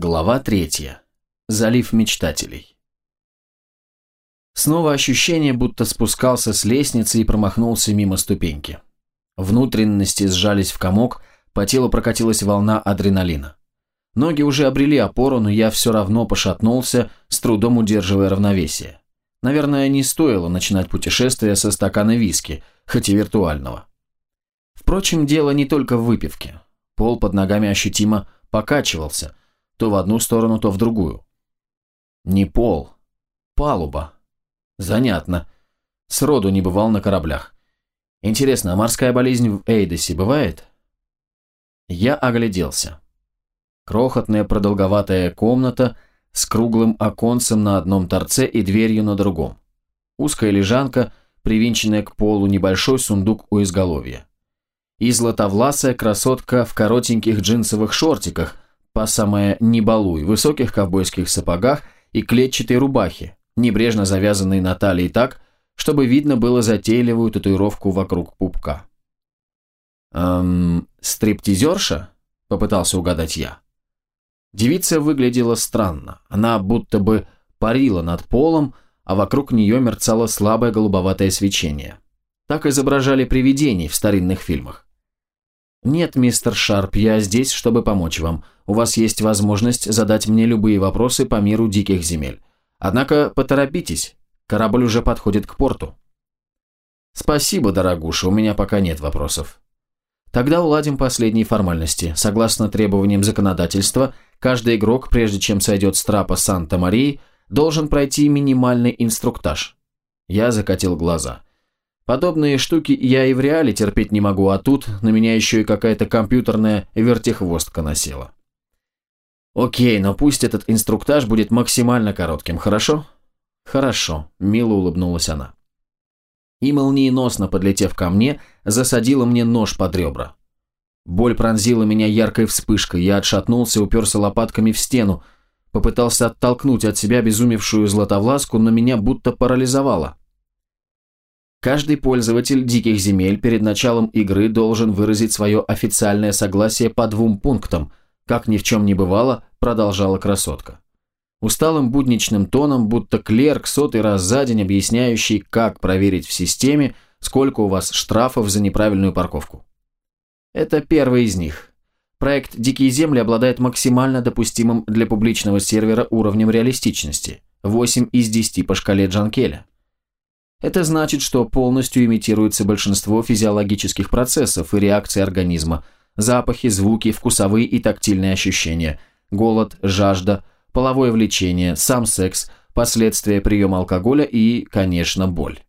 Глава третья. Залив мечтателей. Снова ощущение, будто спускался с лестницы и промахнулся мимо ступеньки. Внутренности сжались в комок, по телу прокатилась волна адреналина. Ноги уже обрели опору, но я все равно пошатнулся, с трудом удерживая равновесие. Наверное, не стоило начинать путешествие со стакана виски, хоть и виртуального. Впрочем, дело не только в выпивке. Пол под ногами ощутимо покачивался, то в одну сторону, то в другую. Не пол, палуба. Занятно. Сроду не бывал на кораблях. Интересно, а морская болезнь в Эйдосе бывает? Я огляделся. Крохотная продолговатая комната с круглым оконцем на одном торце и дверью на другом. Узкая лежанка, привинченная к полу, небольшой сундук у изголовья. И златовласая красотка в коротеньких джинсовых шортиках, по самое «не балуй», высоких ковбойских сапогах и клетчатой рубахе, небрежно завязанной на талии так, чтобы видно было затейливую татуировку вокруг пупка. «Эм, стриптизерша?» – попытался угадать я. Девица выглядела странно. Она будто бы парила над полом, а вокруг нее мерцало слабое голубоватое свечение. Так изображали привидений в старинных фильмах. «Нет, мистер Шарп, я здесь, чтобы помочь вам. У вас есть возможность задать мне любые вопросы по миру диких земель. Однако поторопитесь, корабль уже подходит к порту». «Спасибо, дорогуша, у меня пока нет вопросов». Тогда уладим последние формальности. Согласно требованиям законодательства, каждый игрок, прежде чем сойдет с трапа Санта-Марии, должен пройти минимальный инструктаж. Я закатил глаза. Подобные штуки я и в реале терпеть не могу, а тут на меня еще и какая-то компьютерная вертихвостка насела. Окей, но пусть этот инструктаж будет максимально коротким, хорошо? Хорошо, мило улыбнулась она. И молниеносно подлетев ко мне, засадила мне нож под ребра. Боль пронзила меня яркой вспышкой, я отшатнулся, уперся лопатками в стену, попытался оттолкнуть от себя безумевшую златовласку, но меня будто парализовало. Каждый пользователь диких земель перед началом игры должен выразить свое официальное согласие по двум пунктам, как ни в чем не бывало, продолжала красотка. Усталым будничным тоном, будто клерк сотый раз за день объясняющий, как проверить в системе, сколько у вас штрафов за неправильную парковку. Это первый из них. Проект «Дикие земли» обладает максимально допустимым для публичного сервера уровнем реалистичности – 8 из 10 по шкале Джанкеля. Это значит, что полностью имитируется большинство физиологических процессов и реакций организма, запахи, звуки, вкусовые и тактильные ощущения, голод, жажда, половое влечение, сам секс, последствия приема алкоголя и, конечно, боль.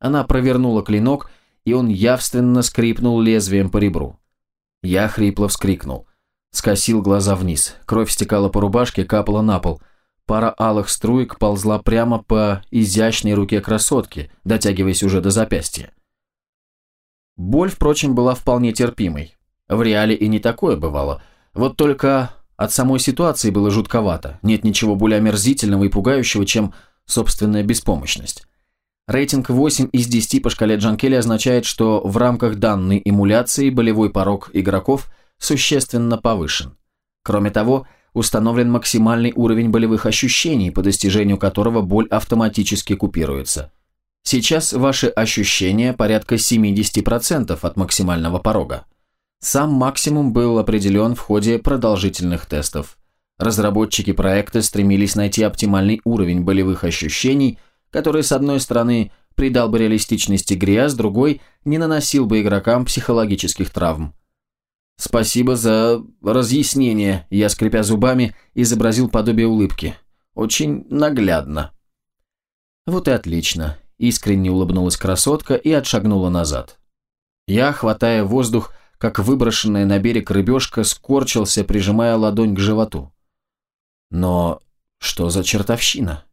Она провернула клинок, и он явственно скрипнул лезвием по ребру. Я хрипло вскрикнул. Скосил глаза вниз. Кровь стекала по рубашке, капала на пол – Пара алых струек ползла прямо по изящной руке красотки, дотягиваясь уже до запястья. Боль, впрочем, была вполне терпимой. В реале и не такое бывало. Вот только от самой ситуации было жутковато. Нет ничего более омерзительного и пугающего, чем собственная беспомощность. Рейтинг 8 из 10 по шкале Джанкели означает, что в рамках данной эмуляции болевой порог игроков существенно повышен. Кроме того, установлен максимальный уровень болевых ощущений, по достижению которого боль автоматически купируется. Сейчас ваши ощущения порядка 70% от максимального порога. Сам максимум был определен в ходе продолжительных тестов. Разработчики проекта стремились найти оптимальный уровень болевых ощущений, который, с одной стороны, придал бы реалистичность игре, а с другой не наносил бы игрокам психологических травм. «Спасибо за разъяснение», – я, скрипя зубами, изобразил подобие улыбки. «Очень наглядно». «Вот и отлично», – искренне улыбнулась красотка и отшагнула назад. Я, хватая воздух, как выброшенная на берег рыбешка, скорчился, прижимая ладонь к животу. Но что за чертовщина?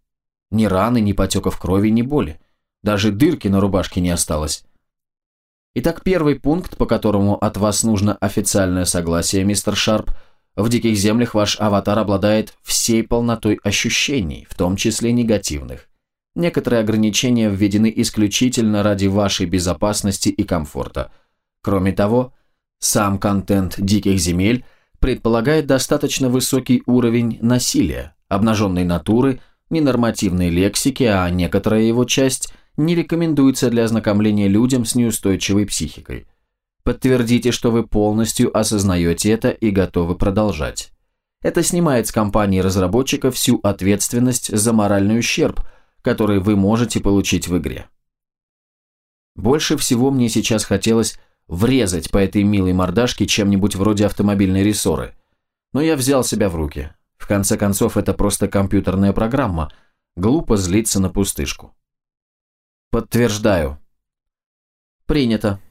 Ни раны, ни потеков крови, ни боли. Даже дырки на рубашке не осталось. Итак, первый пункт, по которому от вас нужно официальное согласие, мистер Шарп. В диких землях ваш аватар обладает всей полнотой ощущений, в том числе негативных. Некоторые ограничения введены исключительно ради вашей безопасности и комфорта. Кроме того, сам контент диких земель предполагает достаточно высокий уровень насилия, обнаженной натуры, ненормативной лексики, а некоторая его часть не рекомендуется для ознакомления людям с неустойчивой психикой. Подтвердите, что вы полностью осознаете это и готовы продолжать. Это снимает с компании разработчика всю ответственность за моральный ущерб, который вы можете получить в игре. Больше всего мне сейчас хотелось врезать по этой милой мордашке чем-нибудь вроде автомобильной рессоры. Но я взял себя в руки. В конце концов, это просто компьютерная программа. Глупо злиться на пустышку. Подтверждаю. Принято.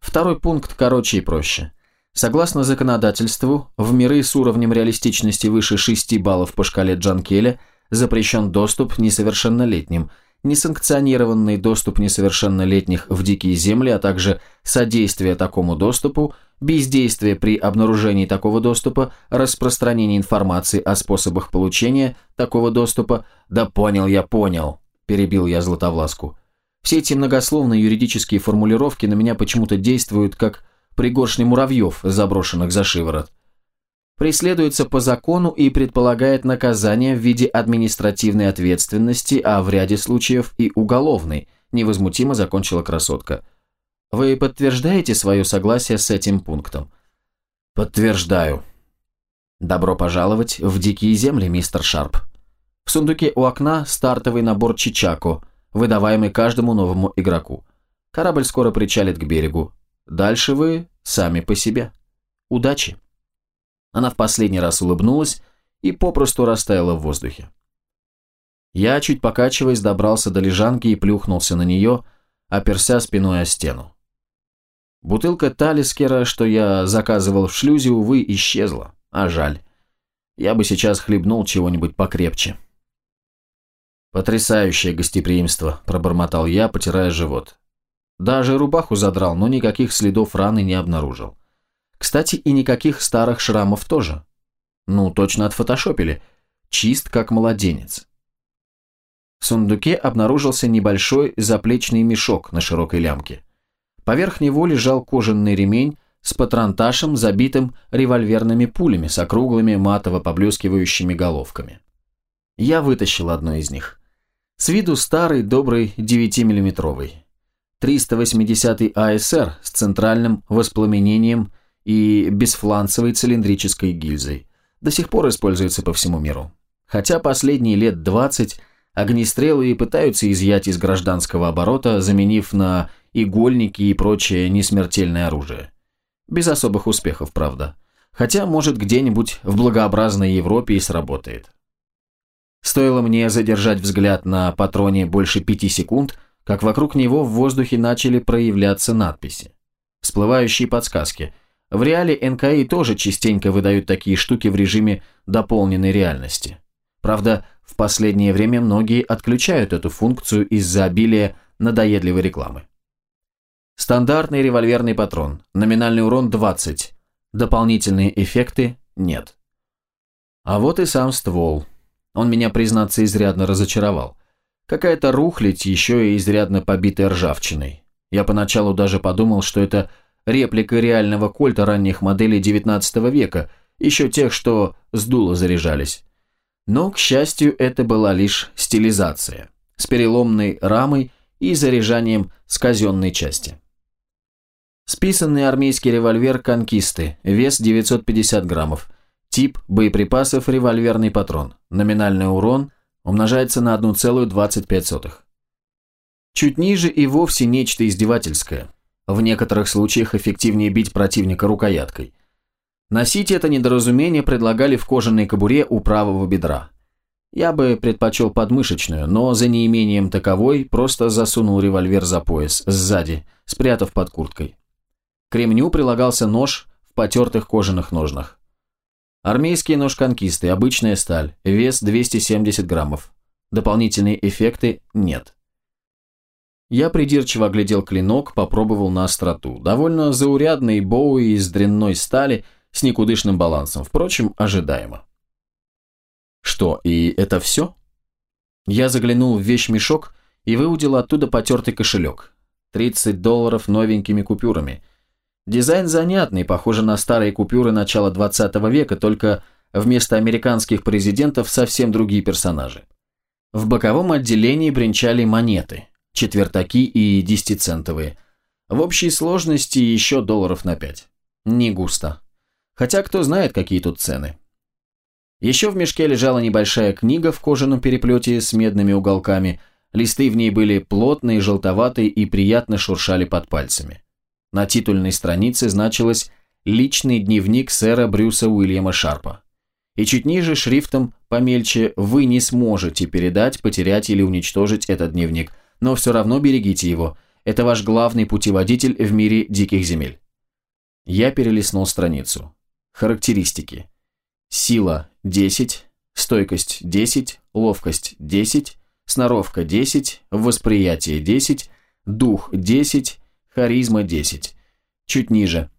Второй пункт короче и проще. Согласно законодательству, в миры с уровнем реалистичности выше 6 баллов по шкале Джанкеля запрещен доступ несовершеннолетним, несанкционированный доступ несовершеннолетних в дикие земли, а также содействие такому доступу, бездействие при обнаружении такого доступа, распространение информации о способах получения такого доступа. «Да понял я, понял», – перебил я Златовласку. Все эти многословные юридические формулировки на меня почему-то действуют как пригоршни муравьев, заброшенных за шиворот. Преследуется по закону и предполагает наказание в виде административной ответственности, а в ряде случаев и уголовной, невозмутимо закончила красотка. Вы подтверждаете свое согласие с этим пунктом? Подтверждаю. Добро пожаловать в дикие земли, мистер Шарп. В сундуке у окна стартовый набор Чичако, выдаваемый каждому новому игроку. Корабль скоро причалит к берегу. Дальше вы сами по себе. Удачи!» Она в последний раз улыбнулась и попросту растаяла в воздухе. Я, чуть покачиваясь, добрался до лежанки и плюхнулся на нее, оперся спиной о стену. Бутылка Талискера, что я заказывал в шлюзе, увы, исчезла, а жаль. Я бы сейчас хлебнул чего-нибудь покрепче. «Потрясающее гостеприимство», – пробормотал я, потирая живот. Даже рубаху задрал, но никаких следов раны не обнаружил. Кстати, и никаких старых шрамов тоже. Ну, точно отфотошопили. Чист, как младенец. В сундуке обнаружился небольшой заплечный мешок на широкой лямке. Поверх него лежал кожаный ремень с патронташем, забитым револьверными пулями с округлыми матово поблескивающими головками. Я вытащил одну из них. С виду старый, добрый 9-миллиметровый. 380 АСР с центральным воспламенением и бесфланцевой цилиндрической гильзой. До сих пор используется по всему миру. Хотя последние лет 20 огнестрелы и пытаются изъять из гражданского оборота, заменив на игольники и прочее несмертельное оружие. Без особых успехов, правда. Хотя, может, где-нибудь в благообразной Европе и сработает. Стоило мне задержать взгляд на патроне больше пяти секунд, как вокруг него в воздухе начали проявляться надписи. Всплывающие подсказки. В реале НКИ тоже частенько выдают такие штуки в режиме дополненной реальности. Правда, в последнее время многие отключают эту функцию из-за обилия надоедливой рекламы. Стандартный револьверный патрон. Номинальный урон 20. Дополнительные эффекты нет. А вот и сам ствол. Он меня, признаться, изрядно разочаровал. Какая-то рухлядь, еще и изрядно побитая ржавчиной. Я поначалу даже подумал, что это реплика реального кольта ранних моделей 19 века, еще тех, что с дула заряжались. Но, к счастью, это была лишь стилизация, с переломной рамой и заряжанием с казенной части. Списанный армейский револьвер «Конкисты», вес 950 граммов, тип боеприпасов револьверный патрон, номинальный урон умножается на 1,25. Чуть ниже и вовсе нечто издевательское. В некоторых случаях эффективнее бить противника рукояткой. Носить это недоразумение предлагали в кожаной кобуре у правого бедра. Я бы предпочел подмышечную, но за неимением таковой просто засунул револьвер за пояс, сзади, спрятав под курткой. К ремню прилагался нож в потертых кожаных ножнах. Армейский нож конкисты, обычная сталь, вес 270 граммов. Дополнительные эффекты нет. Я придирчиво оглядел клинок, попробовал на остроту. Довольно заурядный боуи из дрянной стали с никудышным балансом, впрочем, ожидаемо. Что, и это все? Я заглянул в вещмешок и выудил оттуда потертый кошелек. 30 долларов новенькими купюрами. Дизайн занятный, похоже на старые купюры начала 20 века, только вместо американских президентов совсем другие персонажи. В боковом отделении бренчали монеты, четвертаки и десятицентовые. В общей сложности еще долларов на пять. Не густо. Хотя кто знает, какие тут цены. Еще в мешке лежала небольшая книга в кожаном переплете с медными уголками. Листы в ней были плотные, желтоватые и приятно шуршали под пальцами. На титульной странице значилось «Личный дневник сэра Брюса Уильяма Шарпа». И чуть ниже шрифтом помельче «Вы не сможете передать, потерять или уничтожить этот дневник, но все равно берегите его. Это ваш главный путеводитель в мире диких земель». Я перелистнул страницу. Характеристики. Сила 10, стойкость 10, ловкость 10, сноровка 10, восприятие 10, дух 10, харизма 10. Чуть ниже.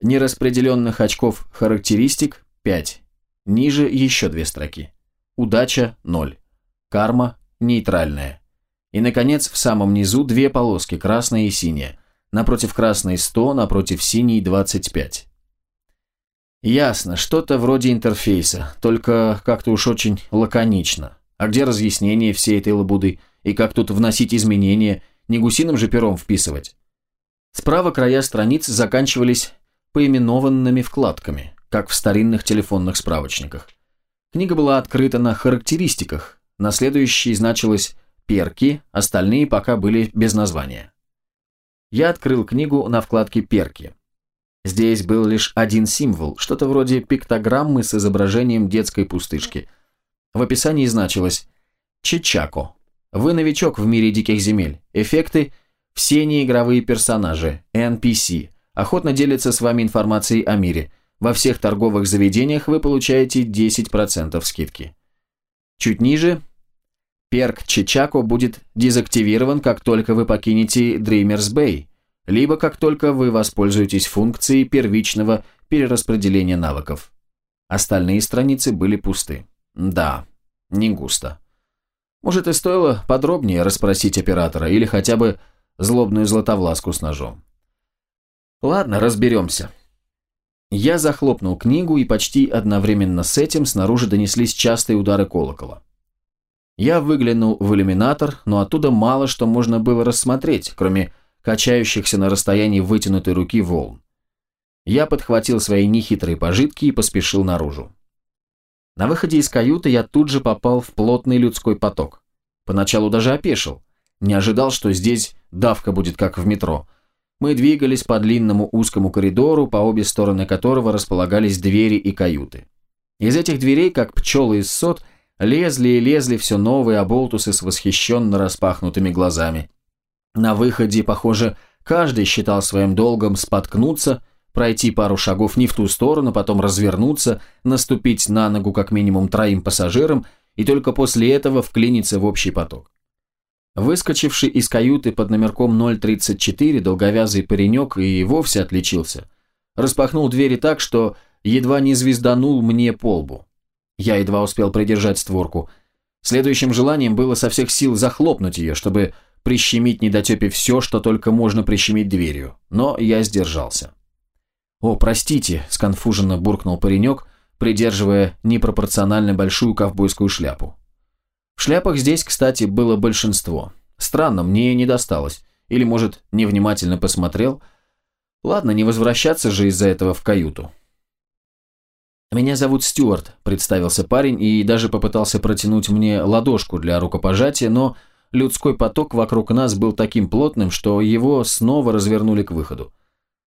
Нераспределенных очков характеристик 5. Ниже еще две строки. Удача 0. Карма нейтральная. И, наконец, в самом низу две полоски, красная и синяя. Напротив красной 100, напротив синей 25. Ясно, что-то вроде интерфейса, только как-то уж очень лаконично. А где разъяснение всей этой лабуды? И как тут вносить изменения? Не гусиным же пером вписывать. Справа края страниц заканчивались поименованными вкладками, как в старинных телефонных справочниках. Книга была открыта на характеристиках, на следующей значилось «перки», остальные пока были без названия. Я открыл книгу на вкладке «перки». Здесь был лишь один символ, что-то вроде пиктограммы с изображением детской пустышки. В описании значилось «Чичако. Вы новичок в мире диких земель. Эффекты – все неигровые персонажи, NPC, охотно делятся с вами информацией о мире. Во всех торговых заведениях вы получаете 10% скидки». Чуть ниже Перк Чичако будет дезактивирован, как только вы покинете Dreamers Bay либо как только вы воспользуетесь функцией первичного перераспределения навыков. Остальные страницы были пусты. Да, не густо. Может и стоило подробнее расспросить оператора или хотя бы злобную златовласку с ножом. Ладно, разберемся. Я захлопнул книгу, и почти одновременно с этим снаружи донеслись частые удары колокола. Я выглянул в иллюминатор, но оттуда мало что можно было рассмотреть, кроме качающихся на расстоянии вытянутой руки волн. Я подхватил свои нехитрые пожитки и поспешил наружу. На выходе из каюты я тут же попал в плотный людской поток. Поначалу даже опешил. Не ожидал, что здесь давка будет как в метро. Мы двигались по длинному узкому коридору, по обе стороны которого располагались двери и каюты. Из этих дверей, как пчелы из сот, лезли и лезли все новые оболтусы с восхищенно распахнутыми глазами. На выходе, похоже, каждый считал своим долгом споткнуться, пройти пару шагов не в ту сторону, потом развернуться, наступить на ногу как минимум троим пассажирам и только после этого вклиниться в общий поток. Выскочивший из каюты под номерком 034 долговязый паренек и вовсе отличился. Распахнул двери так, что едва не звезданул мне по лбу. Я едва успел придержать створку. Следующим желанием было со всех сил захлопнуть ее, чтобы прищемить недотепе все, что только можно прищемить дверью, но я сдержался. «О, простите», – сконфуженно буркнул паренек, придерживая непропорционально большую ковбойскую шляпу. В шляпах здесь, кстати, было большинство. Странно, мне не досталось. Или, может, невнимательно посмотрел. Ладно, не возвращаться же из-за этого в каюту. «Меня зовут Стюарт», – представился парень и даже попытался протянуть мне ладошку для рукопожатия, но людской поток вокруг нас был таким плотным, что его снова развернули к выходу.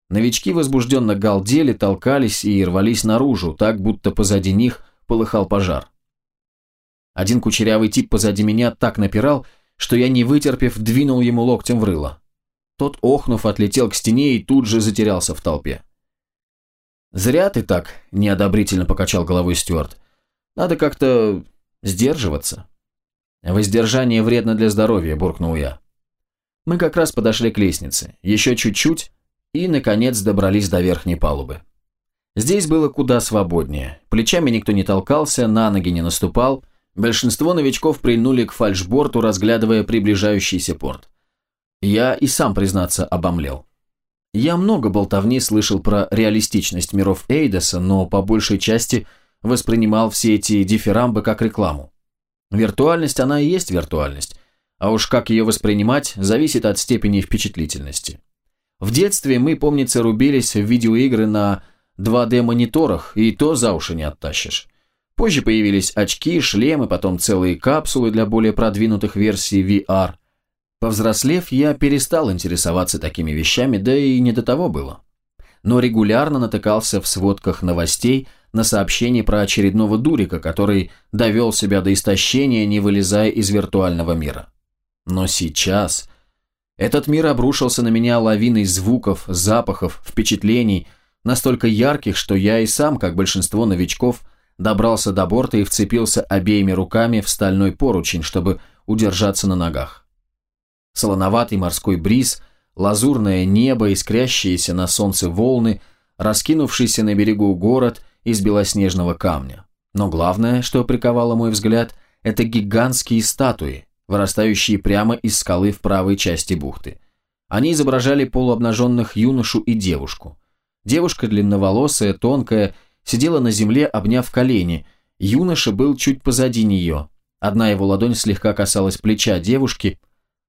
Новички возбужденно галдели, толкались и рвались наружу, так будто позади них полыхал пожар. Один кучерявый тип позади меня так напирал, что я, не вытерпев, двинул ему локтем в рыло. Тот, охнув, отлетел к стене и тут же затерялся в толпе. «Зря ты так», – неодобрительно покачал головой Стюарт. «Надо как-то сдерживаться». «Воздержание вредно для здоровья», – буркнул я. Мы как раз подошли к лестнице, еще чуть-чуть, и, наконец, добрались до верхней палубы. Здесь было куда свободнее. Плечами никто не толкался, на ноги не наступал. Большинство новичков прильнули к фальшборту, разглядывая приближающийся порт. Я и сам, признаться, обомлел. Я много болтовни слышал про реалистичность миров Эйдоса, но по большей части воспринимал все эти дифирамбы как рекламу. Виртуальность она и есть виртуальность, а уж как ее воспринимать, зависит от степени впечатлительности. В детстве мы, помнится, рубились в видеоигры на 2D-мониторах, и то за уши не оттащишь. Позже появились очки, шлемы, потом целые капсулы для более продвинутых версий VR. Повзрослев, я перестал интересоваться такими вещами, да и не до того было. Но регулярно натыкался в сводках новостей на сообщения про очередного дурика, который довел себя до истощения, не вылезая из виртуального мира. Но сейчас... Этот мир обрушился на меня лавиной звуков, запахов, впечатлений, настолько ярких, что я и сам, как большинство новичков, добрался до борта и вцепился обеими руками в стальной поручень, чтобы удержаться на ногах. Солоноватый морской бриз, лазурное небо, искрящиеся на солнце волны, раскинувшийся на берегу город из белоснежного камня. Но главное, что приковало мой взгляд, это гигантские статуи, вырастающие прямо из скалы в правой части бухты. Они изображали полуобнаженных юношу и девушку. Девушка длинноволосая, тонкая, сидела на земле, обняв колени. Юноша был чуть позади нее. Одна его ладонь слегка касалась плеча девушки,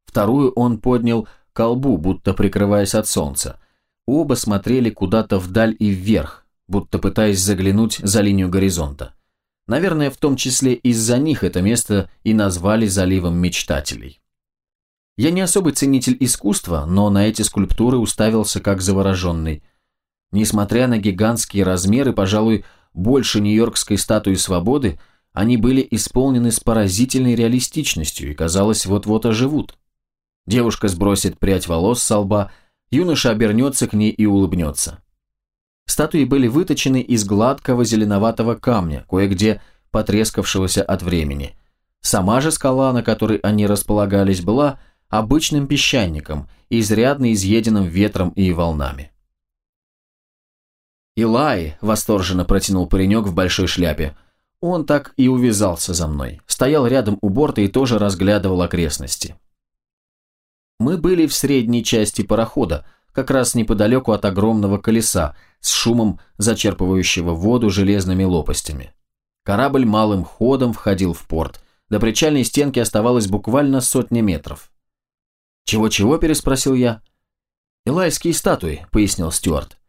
вторую он поднял к будто прикрываясь от солнца. Оба смотрели куда-то вдаль и вверх, будто пытаясь заглянуть за линию горизонта. Наверное, в том числе из-за них это место и назвали заливом мечтателей. Я не особый ценитель искусства, но на эти скульптуры уставился как завороженный. Несмотря на гигантские размеры, пожалуй, больше Нью-Йоркской статуи свободы, они были исполнены с поразительной реалистичностью и, казалось, вот-вот оживут. Девушка сбросит прядь волос со лба, юноша обернется к ней и улыбнется. Статуи были выточены из гладкого зеленоватого камня, кое-где потрескавшегося от времени. Сама же скала, на которой они располагались, была обычным песчаником, изрядно изъеденным ветром и волнами. «Илай!» – восторженно протянул паренек в большой шляпе. Он так и увязался за мной. Стоял рядом у борта и тоже разглядывал окрестности. Мы были в средней части парохода, как раз неподалеку от огромного колеса, с шумом зачерпывающего воду железными лопастями. Корабль малым ходом входил в порт. До причальной стенки оставалось буквально сотни метров. «Чего-чего?» – переспросил я. «Илайские статуи», – пояснил Стюарт.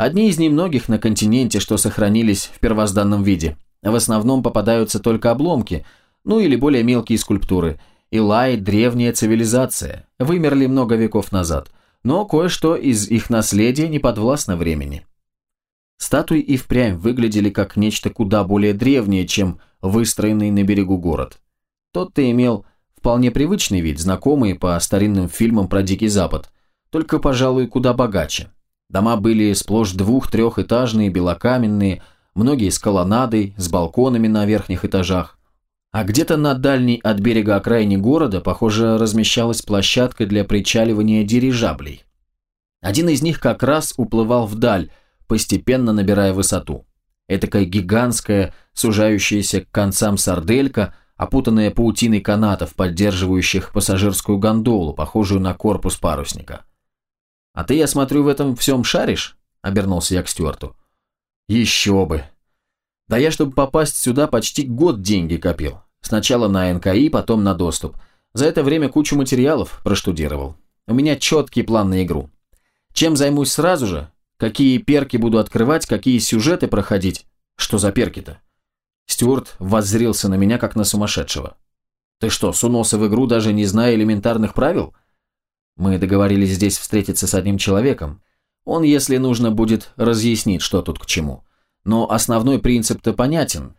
«Одни из немногих на континенте, что сохранились в первозданном виде. В основном попадаются только обломки, ну или более мелкие скульптуры. Илай – древняя цивилизация, вымерли много веков назад – но кое-что из их наследия не подвластно времени. Статуи и впрямь выглядели как нечто куда более древнее, чем выстроенный на берегу город. Тот-то имел вполне привычный вид, знакомый по старинным фильмам про Дикий Запад, только, пожалуй, куда богаче. Дома были сплошь двух-трехэтажные, белокаменные, многие с колоннадой, с балконами на верхних этажах. А где-то на дальней от берега окраине города, похоже, размещалась площадка для причаливания дирижаблей. Один из них как раз уплывал вдаль, постепенно набирая высоту. Этакая гигантская, сужающаяся к концам сарделька, опутанная паутиной канатов, поддерживающих пассажирскую гондолу, похожую на корпус парусника. «А ты, я смотрю, в этом всем шаришь?» – обернулся я к Стюарту. «Еще бы!» Да я, чтобы попасть сюда, почти год деньги копил. Сначала на НКИ, потом на доступ. За это время кучу материалов проштудировал. У меня четкий план на игру. Чем займусь сразу же? Какие перки буду открывать, какие сюжеты проходить? Что за перки-то? Стюарт воззрился на меня, как на сумасшедшего. Ты что, сунулся в игру, даже не зная элементарных правил? Мы договорились здесь встретиться с одним человеком. Он, если нужно, будет разъяснить, что тут к чему но основной принцип-то понятен.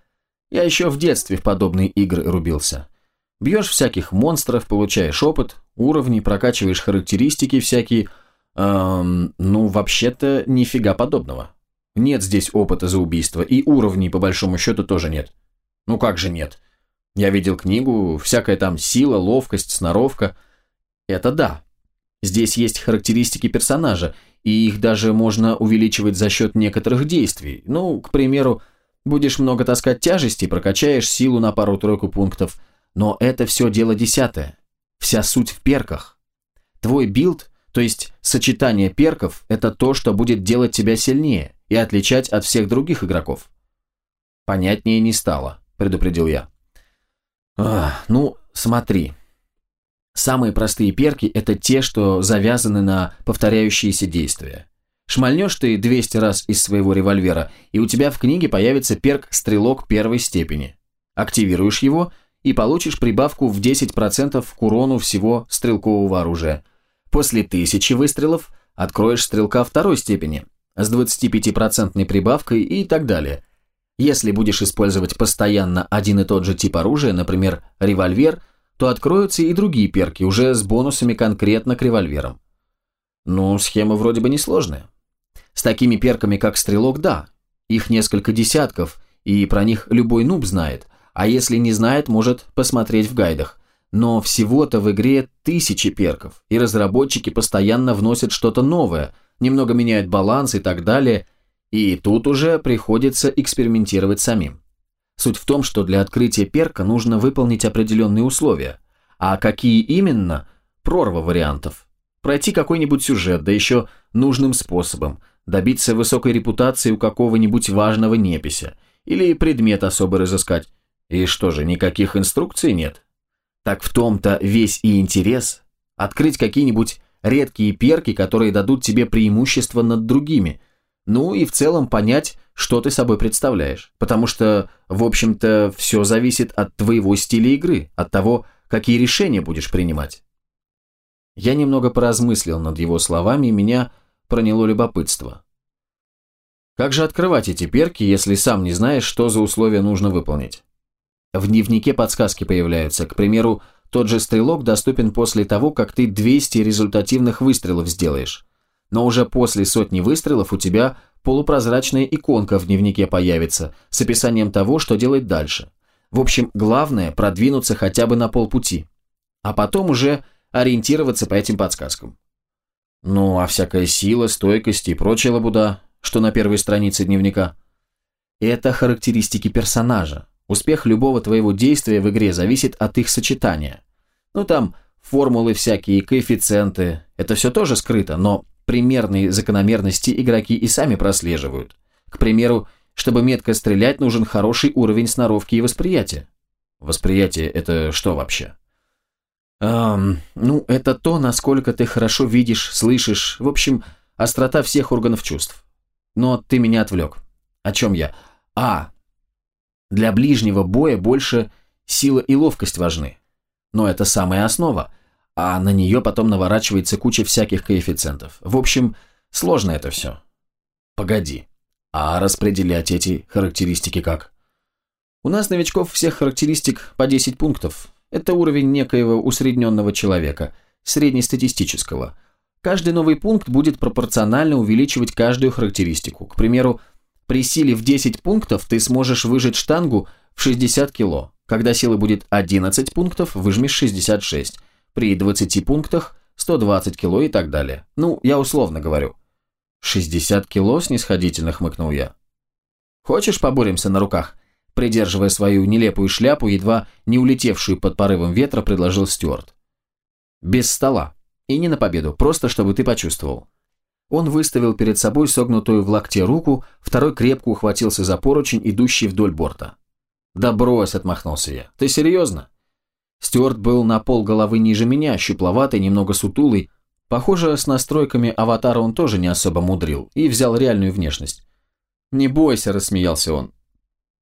Я еще в детстве в подобные игры рубился. Бьешь всяких монстров, получаешь опыт, уровни, прокачиваешь характеристики всякие. Эм, ну, вообще-то, нифига подобного. Нет здесь опыта за убийство, и уровней, по большому счету, тоже нет. Ну как же нет? Я видел книгу, всякая там сила, ловкость, сноровка. Это да. Здесь есть характеристики персонажа, и их даже можно увеличивать за счет некоторых действий. Ну, к примеру, будешь много таскать тяжести, прокачаешь силу на пару-тройку пунктов. Но это все дело десятое. Вся суть в перках. Твой build То есть сочетание перков – это то, что будет делать тебя сильнее и отличать от всех других игроков. Понятнее не стало, предупредил я. ну, смотри. Самые простые перки – это те, что завязаны на повторяющиеся действия. Шмальнешь ты 200 раз из своего револьвера, и у тебя в книге появится перк «Стрелок первой степени». Активируешь его и получишь прибавку в 10% к урону всего стрелкового оружия. После тысячи выстрелов откроешь стрелка второй степени с 25% прибавкой и так далее. Если будешь использовать постоянно один и тот же тип оружия, например, револьвер, то откроются и другие перки уже с бонусами конкретно к револьверам. Ну, схема вроде бы несложная. С такими перками, как стрелок, да. Их несколько десятков, и про них любой нуб знает, а если не знает, может посмотреть в гайдах. Но всего-то в игре тысячи перков, и разработчики постоянно вносят что-то новое, немного меняют баланс и так далее, и тут уже приходится экспериментировать самим. Суть в том, что для открытия перка нужно выполнить определенные условия. А какие именно? Прорва вариантов. Пройти какой-нибудь сюжет, да еще нужным способом, добиться высокой репутации у какого-нибудь важного непися, или предмет особо разыскать. И что же, никаких инструкций нет? Так в том-то весь и интерес. Открыть какие-нибудь редкие перки, которые дадут тебе преимущество над другими. Ну и в целом понять, что ты собой представляешь. Потому что, в общем-то, все зависит от твоего стиля игры, от того, какие решения будешь принимать. Я немного поразмыслил над его словами, и меня проняло любопытство. Как же открывать эти перки, если сам не знаешь, что за условия нужно выполнить? В дневнике подсказки появляются. К примеру, тот же стрелок доступен после того, как ты 200 результативных выстрелов сделаешь. Но уже после сотни выстрелов у тебя полупрозрачная иконка в дневнике появится с описанием того, что делать дальше. В общем, главное продвинуться хотя бы на полпути. А потом уже ориентироваться по этим подсказкам. Ну, а всякая сила, стойкость и прочая лабуда, что на первой странице дневника. Это характеристики персонажа. Успех любого твоего действия в игре зависит от их сочетания. Ну там, формулы всякие, коэффициенты, это все тоже скрыто, но примерные закономерности игроки и сами прослеживают. К примеру, чтобы метко стрелять, нужен хороший уровень сноровки и восприятия. Восприятие – это что вообще? Эм, ну, это то, насколько ты хорошо видишь, слышишь, в общем, острота всех органов чувств. Но ты меня отвлек. О чем я? А, для ближнего боя больше сила и ловкость важны. Но это самая основа, а на нее потом наворачивается куча всяких коэффициентов. В общем, сложно это все. Погоди, а распределять эти характеристики как? У нас новичков всех характеристик по 10 пунктов. Это уровень некоего усредненного человека, среднестатистического. Каждый новый пункт будет пропорционально увеличивать каждую характеристику. К примеру, при силе в 10 пунктов ты сможешь выжать штангу в 60 кило. Когда силы будет 11 пунктов, выжмешь 66. При 20 пунктах 120 кило и так далее. Ну, я условно говорю. 60 кило, снисходительно хмыкнул я. Хочешь поборемся на руках? Придерживая свою нелепую шляпу, едва не улетевшую под порывом ветра, предложил Стюарт. Без стола. И не на победу, просто чтобы ты почувствовал. Он выставил перед собой согнутую в локте руку, второй крепко ухватился за поручень, идущий вдоль борта. «Да брось», — отмахнулся я. «Ты серьезно?» Стюарт был на пол головы ниже меня, щупловатый, немного сутулый. Похоже, с настройками аватара он тоже не особо мудрил и взял реальную внешность. «Не бойся», — рассмеялся он.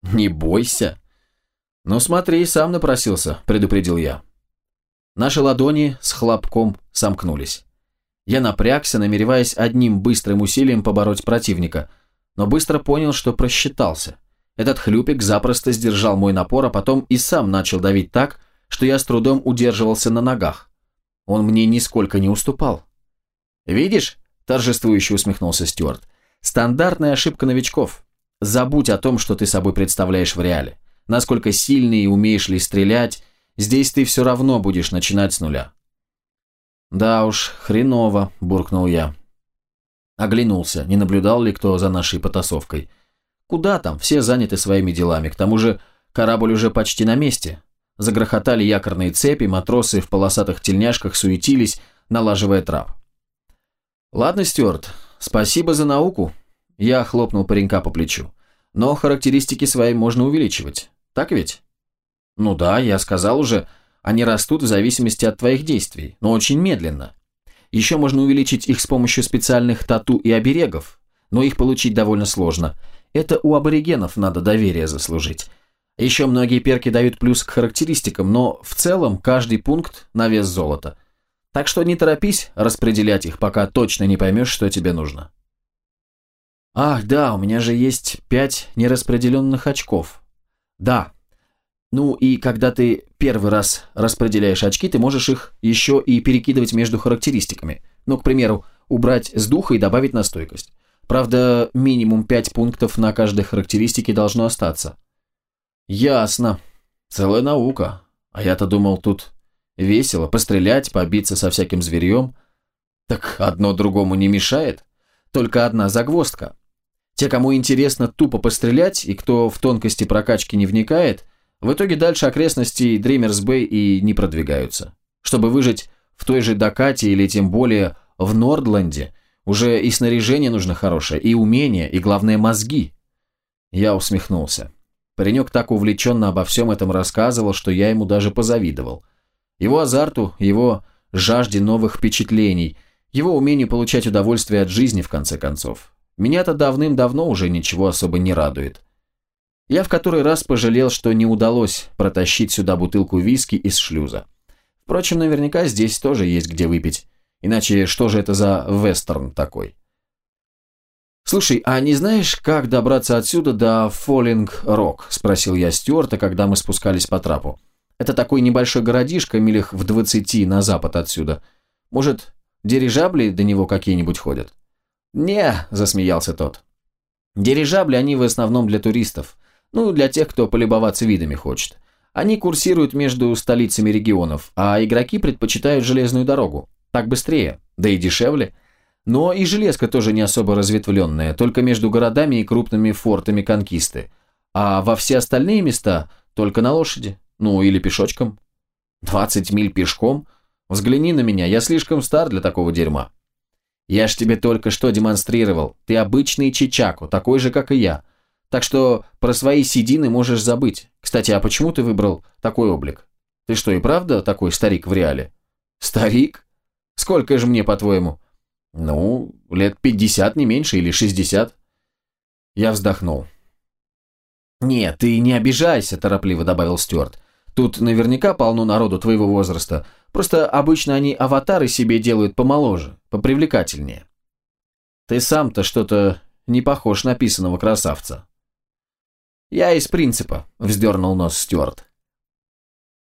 «Не бойся?» «Ну смотри, сам напросился», — предупредил я. Наши ладони с хлопком сомкнулись. Я напрягся, намереваясь одним быстрым усилием побороть противника, но быстро понял, что просчитался. Этот хлюпик запросто сдержал мой напор, а потом и сам начал давить так, что я с трудом удерживался на ногах. Он мне нисколько не уступал. «Видишь?» – торжествующе усмехнулся Стюарт. «Стандартная ошибка новичков. Забудь о том, что ты собой представляешь в реале. Насколько сильный и умеешь ли стрелять, здесь ты все равно будешь начинать с нуля. «Да уж, хреново», – буркнул я. Оглянулся, не наблюдал ли кто за нашей потасовкой. Куда там, все заняты своими делами, к тому же корабль уже почти на месте. Загрохотали якорные цепи, матросы в полосатых тельняшках суетились, налаживая трап. Ладно, Стюарт, спасибо за науку. Я хлопнул паренька по плечу. Но характеристики свои можно увеличивать. Так ведь? Ну да, я сказал уже, они растут в зависимости от твоих действий, но очень медленно. Еще можно увеличить их с помощью специальных тату и оберегов, но их получить довольно сложно. Это у аборигенов надо доверие заслужить. Еще многие перки дают плюс к характеристикам, но в целом каждый пункт на вес золота. Так что не торопись распределять их, пока точно не поймешь, что тебе нужно. Ах, да, у меня же есть пять нераспределенных очков. Да. Ну и когда ты первый раз распределяешь очки, ты можешь их еще и перекидывать между характеристиками. Ну, к примеру, убрать с духа и добавить на стойкость. Правда, минимум 5 пунктов на каждой характеристике должно остаться. Ясно. Целая наука. А я-то думал, тут весело пострелять, побиться со всяким зверьем. Так одно другому не мешает. Только одна загвоздка. Те, кому интересно тупо пострелять, и кто в тонкости прокачки не вникает, в итоге дальше окрестностей Дримерс Бэй и не продвигаются. Чтобы выжить в той же Дакате или тем более в Нордленде, уже и снаряжение нужно хорошее, и умения, и главное мозги. Я усмехнулся. Паренек так увлеченно обо всем этом рассказывал, что я ему даже позавидовал. Его азарту, его жажде новых впечатлений, его умению получать удовольствие от жизни, в конце концов. Меня-то давным-давно уже ничего особо не радует. Я в который раз пожалел, что не удалось протащить сюда бутылку виски из шлюза. Впрочем, наверняка здесь тоже есть где выпить. Иначе что же это за вестерн такой? «Слушай, а не знаешь, как добраться отсюда до Фоллинг Рок?» – спросил я Стюарта, когда мы спускались по трапу. «Это такой небольшой городишко, милях в двадцати на запад отсюда. Может, дирижабли до него какие-нибудь ходят?» «Не», – засмеялся тот. «Дирижабли, они в основном для туристов. Ну, для тех, кто полюбоваться видами хочет. Они курсируют между столицами регионов, а игроки предпочитают железную дорогу. Так быстрее, да и дешевле. Но и железка тоже не особо разветвленная, только между городами и крупными фортами конкисты. А во все остальные места только на лошади, ну или пешочком. 20 миль пешком? Взгляни на меня, я слишком стар для такого дерьма. Я ж тебе только что демонстрировал, ты обычный чичаку, такой же, как и я. Так что про свои седины можешь забыть. Кстати, а почему ты выбрал такой облик? Ты что, и правда такой старик в реале? Старик? Сколько же мне, по-твоему? Ну, лет пятьдесят, не меньше, или шестьдесят. Я вздохнул. «Нет, ты не обижайся», – торопливо добавил Стюарт. «Тут наверняка полно народу твоего возраста. Просто обычно они аватары себе делают помоложе, попривлекательнее». «Ты сам-то что-то не похож на писаного красавца». «Я из принципа», – вздернул нос Стюарт.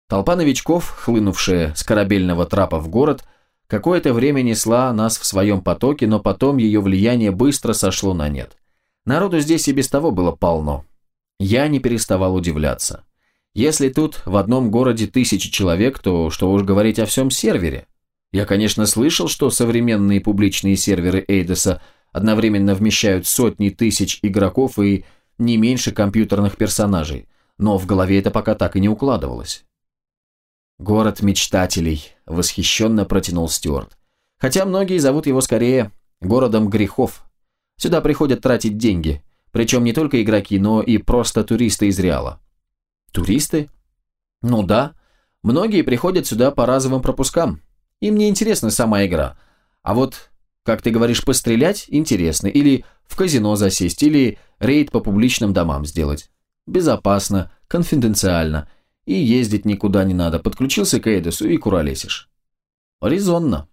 Толпа новичков, хлынувшая с корабельного трапа в город – Какое-то время несла нас в своем потоке, но потом ее влияние быстро сошло на нет. Народу здесь и без того было полно. Я не переставал удивляться. Если тут в одном городе тысячи человек, то что уж говорить о всем сервере? Я, конечно, слышал, что современные публичные серверы Эйдоса одновременно вмещают сотни тысяч игроков и не меньше компьютерных персонажей, но в голове это пока так и не укладывалось. «Город мечтателей», – восхищенно протянул Стюарт. «Хотя многие зовут его скорее городом грехов. Сюда приходят тратить деньги, причем не только игроки, но и просто туристы из Реала». «Туристы?» «Ну да. Многие приходят сюда по разовым пропускам. Им не интересна сама игра. А вот, как ты говоришь, пострелять интересно, или в казино засесть, или рейд по публичным домам сделать. Безопасно, конфиденциально – и ездить никуда не надо, подключился к Эйдосу и куролесишь. Резонно.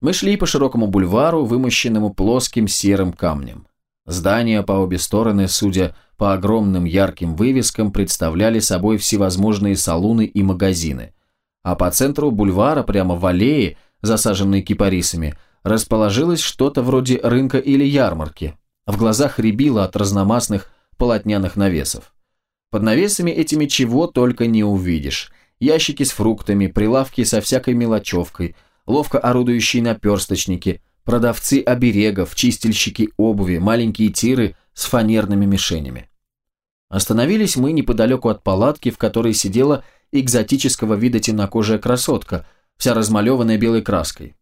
Мы шли по широкому бульвару, вымощенному плоским серым камнем. Здания по обе стороны, судя по огромным ярким вывескам, представляли собой всевозможные салуны и магазины. А по центру бульвара, прямо в аллее, засаженной кипарисами, расположилось что-то вроде рынка или ярмарки. В глазах рябило от разномастных полотняных навесов. Под навесами этими чего только не увидишь. Ящики с фруктами, прилавки со всякой мелочевкой, ловко орудующие наперсточники, продавцы оберегов, чистильщики обуви, маленькие тиры с фанерными мишенями. Остановились мы неподалеку от палатки, в которой сидела экзотического вида темнокожая красотка, вся размалеванная белой краской.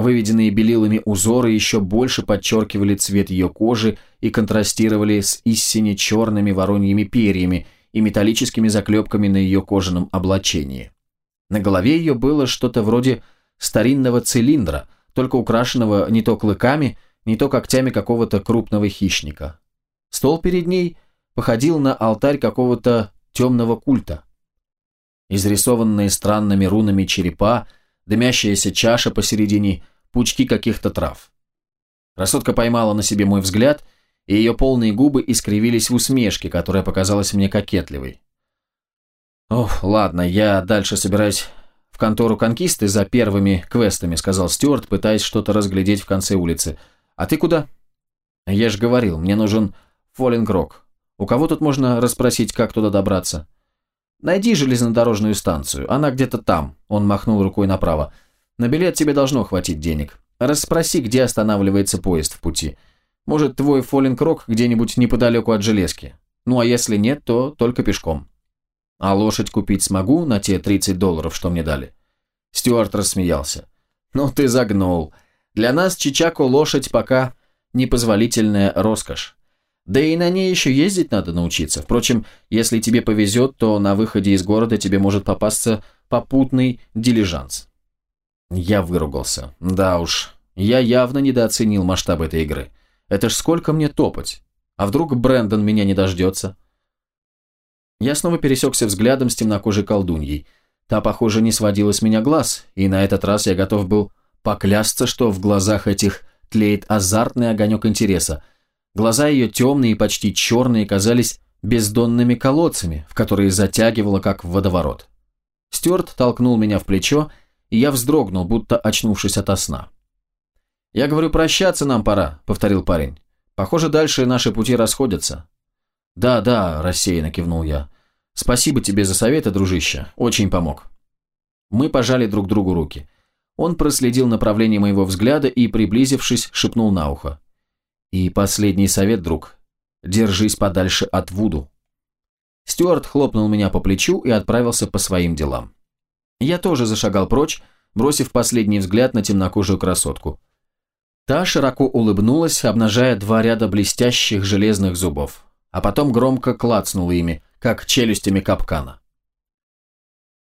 Выведенные белилами узоры еще больше подчеркивали цвет ее кожи и контрастировали с истине черными вороньими перьями и металлическими заклепками на ее кожаном облачении. На голове ее было что-то вроде старинного цилиндра, только украшенного не то клыками, не то когтями какого-то крупного хищника. Стол перед ней походил на алтарь какого-то темного культа. Изрисованные странными рунами черепа, дымящаяся чаша посередине, пучки каких-то трав. Красотка поймала на себе мой взгляд, и ее полные губы искривились в усмешке, которая показалась мне кокетливой. «Ох, ладно, я дальше собираюсь в контору конкисты за первыми квестами», сказал Стюарт, пытаясь что-то разглядеть в конце улицы. «А ты куда?» «Я же говорил, мне нужен Фоллинг-Рок. У кого тут можно расспросить, как туда добраться?» «Найди железнодорожную станцию, она где-то там», он махнул рукой направо. «На билет тебе должно хватить денег. Расспроси, где останавливается поезд в пути. Может, твой Фоллинг-Рок где-нибудь неподалеку от железки. Ну а если нет, то только пешком». А лошадь купить смогу на те 30 долларов, что мне дали?» Стюарт рассмеялся. «Ну ты загнул. Для нас Чичако лошадь пока непозволительная роскошь. Да и на ней еще ездить надо научиться. Впрочем, если тебе повезет, то на выходе из города тебе может попасться попутный дилижанс». Я выругался. Да уж, я явно недооценил масштаб этой игры. Это ж сколько мне топать? А вдруг Брэндон меня не дождется? Я снова пересекся взглядом с темнокожей колдуньей. Та, похоже, не сводила с меня глаз, и на этот раз я готов был поклясться, что в глазах этих тлеет азартный огонек интереса. Глаза ее темные и почти черные казались бездонными колодцами, в которые затягивало, как в водоворот. Стюарт толкнул меня в плечо, и я вздрогнул, будто очнувшись ото сна. «Я говорю, прощаться нам пора», — повторил парень. «Похоже, дальше наши пути расходятся. «Да, да», – рассеянно кивнул я. «Спасибо тебе за советы, дружище. Очень помог». Мы пожали друг другу руки. Он проследил направление моего взгляда и, приблизившись, шепнул на ухо. «И последний совет, друг. Держись подальше от Вуду». Стюарт хлопнул меня по плечу и отправился по своим делам. Я тоже зашагал прочь, бросив последний взгляд на темнокожую красотку. Та широко улыбнулась, обнажая два ряда блестящих железных зубов а потом громко клацнула ими, как челюстями капкана.